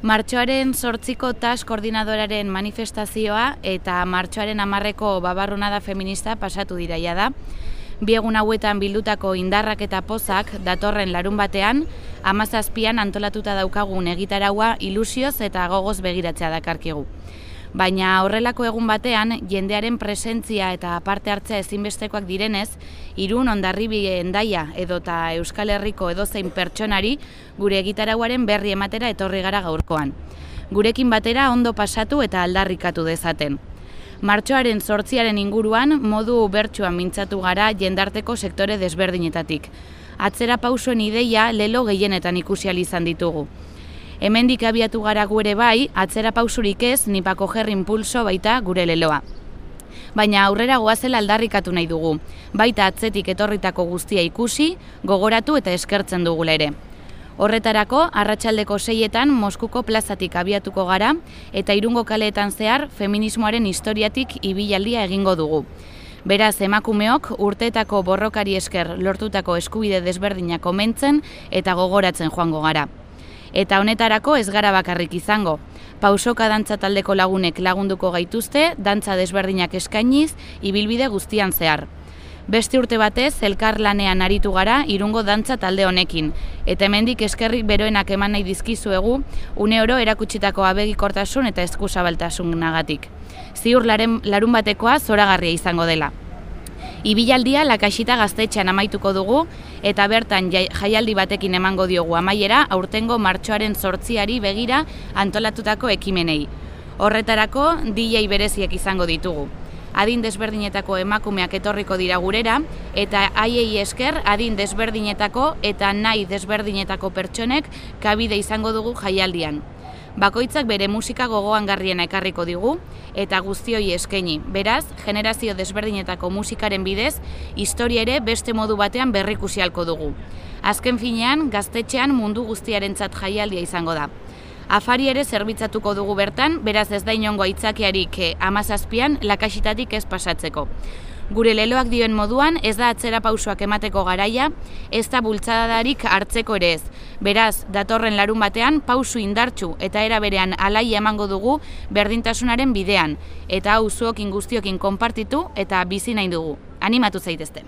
Martxoaren sortziko tas koordinadoraren manifestazioa eta martxoaren amarreko babarrunada feminista pasatu diraia da. Biegun hauetan bildutako indarrak eta pozak datorren larun batean, amazazpian antolatuta daukagun egitaraua ilusioz eta gogoz begiratzea dakarkigu baina horrelako egun batean jendearen presentzia eta parte hartzea ezinbestekoak direnez, irun ondarribi endaia edota Euskal Herriko edozein pertsonari gure egitarauaren berri ematera etorri gara gaurkoan. Gurekin batera ondo pasatu eta aldarrikatu dezaten. Martxoaren sortziaren inguruan modu bertsuan mintzatu gara jendarteko sektore desberdinetatik. Atzera pausuen ideia lelo gehienetan ikusial izan ditugu. Hemendik abiatu gara gure bai, atzera pausurik ez, nipako jerrin pulso baita gure leloa. Baina aurrera goazela aldarrikatu nahi dugu, baita atzetik etorritako guztia ikusi, gogoratu eta eskertzen dugu ere. Horretarako, arratsaldeko seietan Moskuko plazatik abiatuko gara eta irungo kaleetan zehar feminismoaren historiatik ibilaldia egingo dugu. Beraz, emakumeok urteetako borrokari esker lortutako eskubide desberdinak omentzen eta gogoratzen joango gara eta honetarako ez gara bakarrik izango. Pausoka dantza taldeko lagunek lagunduko gaituzte, dantza desberdinak eskainiz, ibilbide guztian zehar. Beste urte batez, elkar lanean aritu gara irungo dantza talde honekin, eta hemendik eskerrik beroenak eman nahi dizkizuegu, une oro erakutsitako abegikortasun eta eskusabaltasun nagatik. Ziur larun batekoa zoragarria izango dela. Ibilaldia lakaxita gaztetxean amaituko dugu eta bertan jaialdi batekin emango diogu amaiera aurtengo martxoaren sortziari begira antolatutako ekimenei. Horretarako DJ bereziek izango ditugu. Adin desberdinetako emakumeak etorriko dira gurera eta haiei esker adin desberdinetako eta nahi desberdinetako pertsonek kabide izango dugu jaialdian bakoitzak bere musika gogoan garriena ekarriko digu, eta guztioi eskaini. Beraz, generazio desberdinetako musikaren bidez, historia ere beste modu batean berrikusialko dugu. Azken finean, gaztetxean mundu guztiarentzat jaialdia izango da. Afari ere zerbitzatuko dugu bertan, beraz ez da inongo aitzakiarik eh, amazazpian lakasitatik ez pasatzeko. Gure leloak dioen moduan ez da atzera pausoak emateko garaia, ez da bultzadarik hartzeko ere ez. Beraz, datorren larun batean pausu indartsu eta era berean alai emango dugu berdintasunaren bidean eta hau zuokin guztiokin konpartitu eta bizi nahi dugu. Animatu zaitezte.